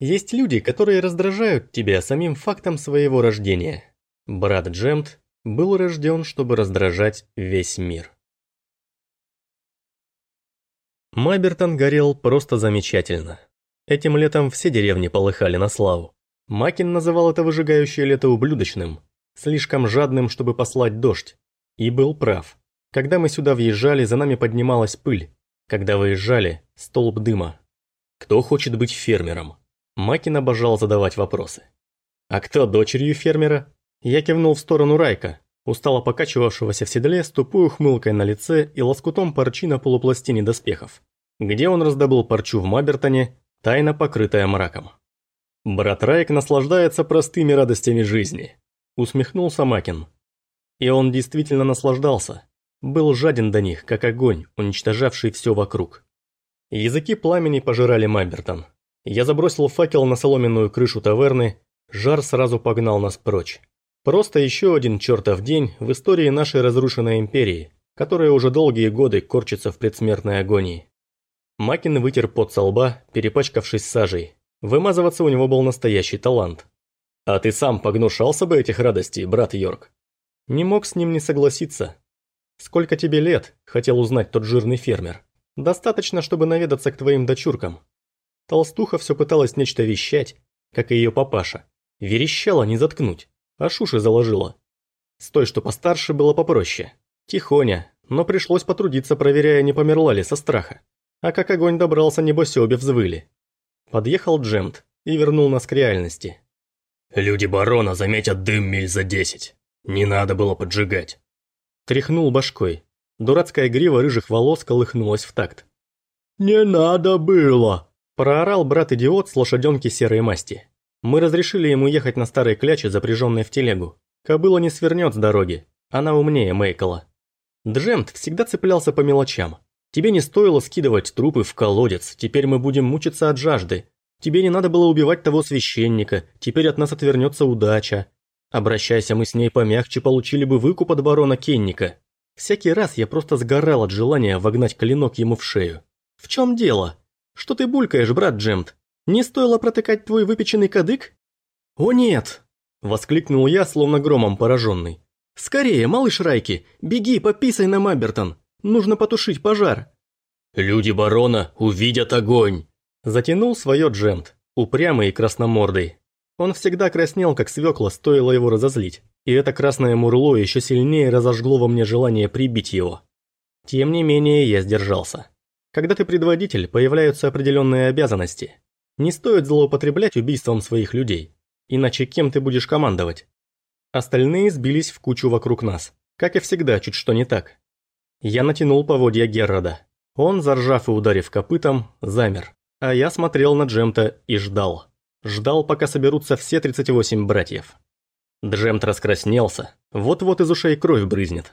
Есть люди, которые раздражают тебя самим фактом своего рождения. Брат Джемт был рожден, чтобы раздражать весь мир. Мабертон горел просто замечательно. Этим летом все деревни полыхали на славу. Макин называл это выжигающее лето ублюдочным, слишком жадным, чтобы послать дождь. И был прав. Когда мы сюда въезжали, за нами поднималась пыль. Когда выезжали, столб дыма. Кто хочет быть фермером? Макин обожал задавать вопросы. А кто дочерью фермера? Я кивнул в сторону Райка, устало покачивавшегося в седле с тупой ухмылкой на лице и лоскутом парчи на полупластине доспехов. Где он раздобыл парчу в Мабертоне, тайна покрытая мраком. «Брат Райк наслаждается простыми радостями жизни», – усмехнулся Макин. И он действительно наслаждался, был жаден до них, как огонь, уничтожавший все вокруг. Языки пламени пожирали Мабертон. Я забросил факел на соломенную крышу таверны, жар сразу погнал нас прочь. Просто еще один чертов день в истории нашей разрушенной империи, которая уже долгие годы корчится в предсмертной агонии. Макин вытер пот со лба, перепачкавшись сажей. Вымазываться у него был настоящий талант. «А ты сам погнушался бы этих радостей, брат Йорк?» Не мог с ним не согласиться. «Сколько тебе лет?» – хотел узнать тот жирный фермер. «Достаточно, чтобы наведаться к твоим дочуркам». Толстуха все пыталась нечто вещать, как и ее папаша. Верещала не заткнуть аж уши заложила. С той, что постарше, было попроще. Тихоня, но пришлось потрудиться, проверяя, не померла ли со страха. А как огонь добрался, небось обе взвыли. Подъехал Джемт и вернул нас к реальности. «Люди барона заметят дым миль за десять. Не надо было поджигать». Тряхнул башкой. Дурацкая грива рыжих волос колыхнулась в такт. «Не надо было!» Проорал брат-идиот с лошаденки серой масти. Мы разрешили ему ехать на старой кляче, запряженной в телегу. Кобыла не свернет с дороги. Она умнее Мейкла. Джемт всегда цеплялся по мелочам. Тебе не стоило скидывать трупы в колодец, теперь мы будем мучиться от жажды. Тебе не надо было убивать того священника, теперь от нас отвернется удача. Обращайся мы с ней помягче, получили бы выкуп от барона Кенника. Всякий раз я просто сгорал от желания вогнать клинок ему в шею. В чем дело? Что ты булькаешь, брат Джемт? Не стоило протыкать твой выпеченный кадык? О нет! Воскликнул я, словно громом пораженный. Скорее, малыш Райки, беги, пописай на Мабертон. Нужно потушить пожар. Люди барона увидят огонь. Затянул свое Джемт, упрямый и красномордый. Он всегда краснел, как свекла, стоило его разозлить. И это красное мурло еще сильнее разожгло во мне желание прибить его. Тем не менее, я сдержался. Когда ты предводитель, появляются определенные обязанности. Не стоит злоупотреблять убийством своих людей, иначе кем ты будешь командовать? Остальные сбились в кучу вокруг нас, как и всегда, чуть что не так. Я натянул поводья Геррода. Он, заржав и ударив копытом, замер, а я смотрел на Джемта и ждал. Ждал, пока соберутся все 38 братьев. Джемт раскраснелся, вот-вот из ушей кровь брызнет.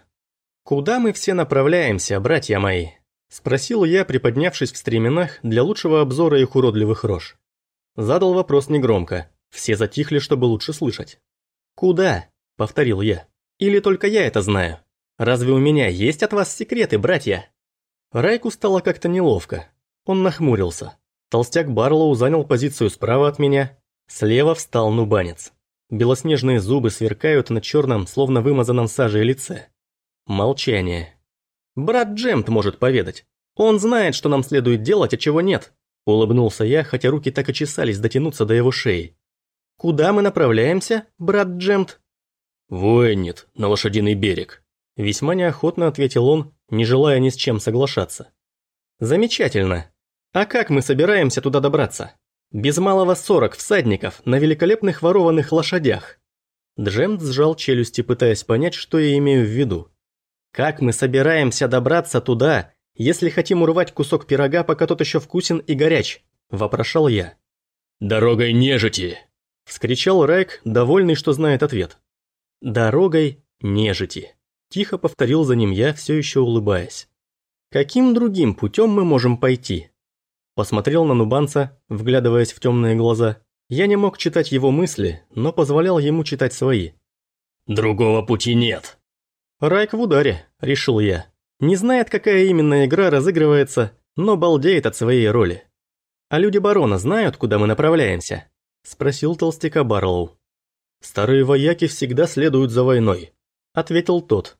«Куда мы все направляемся, братья мои?» Спросил я, приподнявшись в стременах для лучшего обзора их уродливых рож. Задал вопрос негромко, все затихли, чтобы лучше слышать. «Куда?» – повторил я. «Или только я это знаю? Разве у меня есть от вас секреты, братья?» Райку стало как-то неловко. Он нахмурился. Толстяк Барлоу занял позицию справа от меня. Слева встал нубанец. Белоснежные зубы сверкают на черном, словно вымазанном сажей лице. Молчание. Брат Джемт может поведать. Он знает, что нам следует делать, а чего нет. Улыбнулся я, хотя руки так и чесались дотянуться до его шеи. Куда мы направляемся, брат Джемт? Воинит, на лошадиный берег. Весьма неохотно ответил он, не желая ни с чем соглашаться. Замечательно. А как мы собираемся туда добраться? Без малого сорок всадников на великолепных ворованных лошадях. Джемт сжал челюсти, пытаясь понять, что я имею в виду. Как мы собираемся добраться туда, если хотим урвать кусок пирога, пока тот еще вкусен и горяч?» – вопрошал я. «Дорогой нежити!» – вскричал Райк, довольный, что знает ответ. «Дорогой нежити», – тихо повторил за ним я, все еще улыбаясь. «Каким другим путем мы можем пойти?» Посмотрел на Нубанца, вглядываясь в темные глаза. Я не мог читать его мысли, но позволял ему читать свои. «Другого пути нет», Райк в ударе, решил я. Не знает, какая именно игра разыгрывается, но балдеет от своей роли. «А люди барона знают, куда мы направляемся?» – спросил толстяка Барлоу. «Старые вояки всегда следуют за войной», – ответил тот.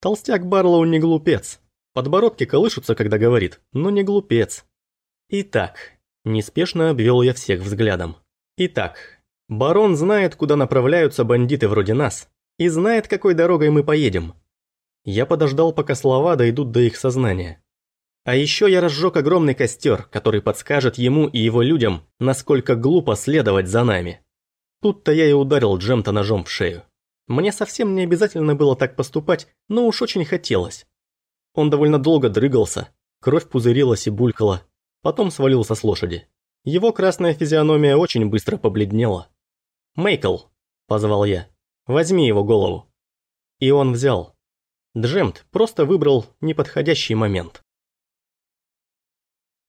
Толстяк Барлоу не глупец. Подбородки колышутся, когда говорит, но не глупец. Итак, неспешно обвел я всех взглядом. Итак, барон знает, куда направляются бандиты вроде нас, и знает, какой дорогой мы поедем. Я подождал, пока слова дойдут до их сознания. А еще я разжег огромный костер, который подскажет ему и его людям, насколько глупо следовать за нами. Тут-то я и ударил Джемта ножом в шею. Мне совсем не обязательно было так поступать, но уж очень хотелось. Он довольно долго дрыгался, кровь пузырилась и булькала, потом свалился с лошади. Его красная физиономия очень быстро побледнела. «Мейкл», – позвал я, – «возьми его голову». И он взял. Джемт просто выбрал неподходящий момент.